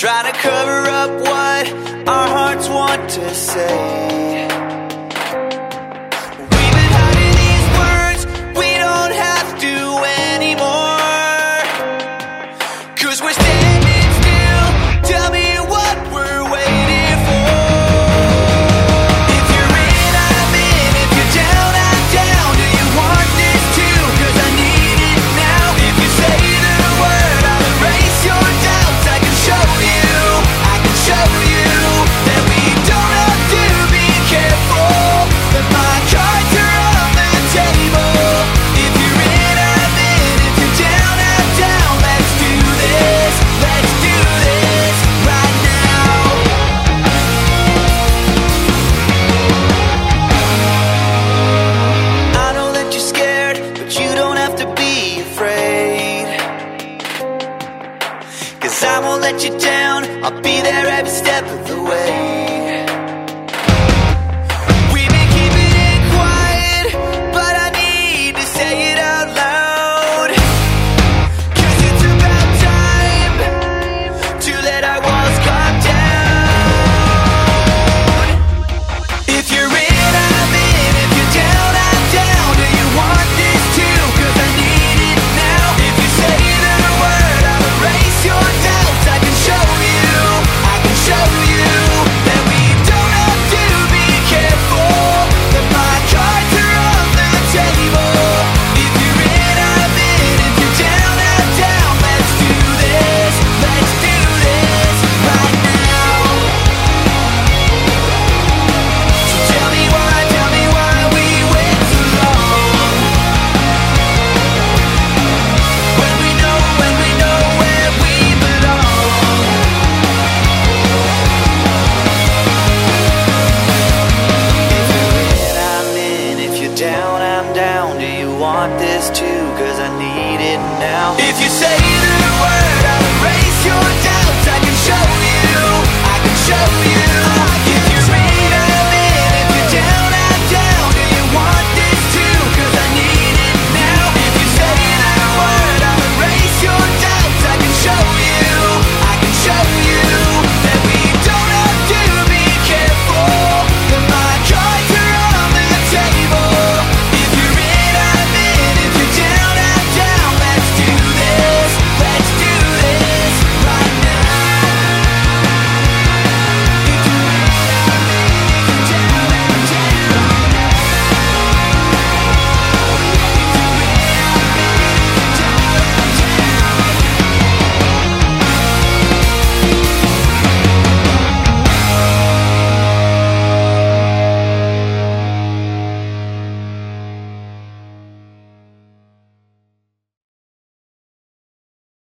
Try to cover up what our hearts want to say. I'll be there every step of the way.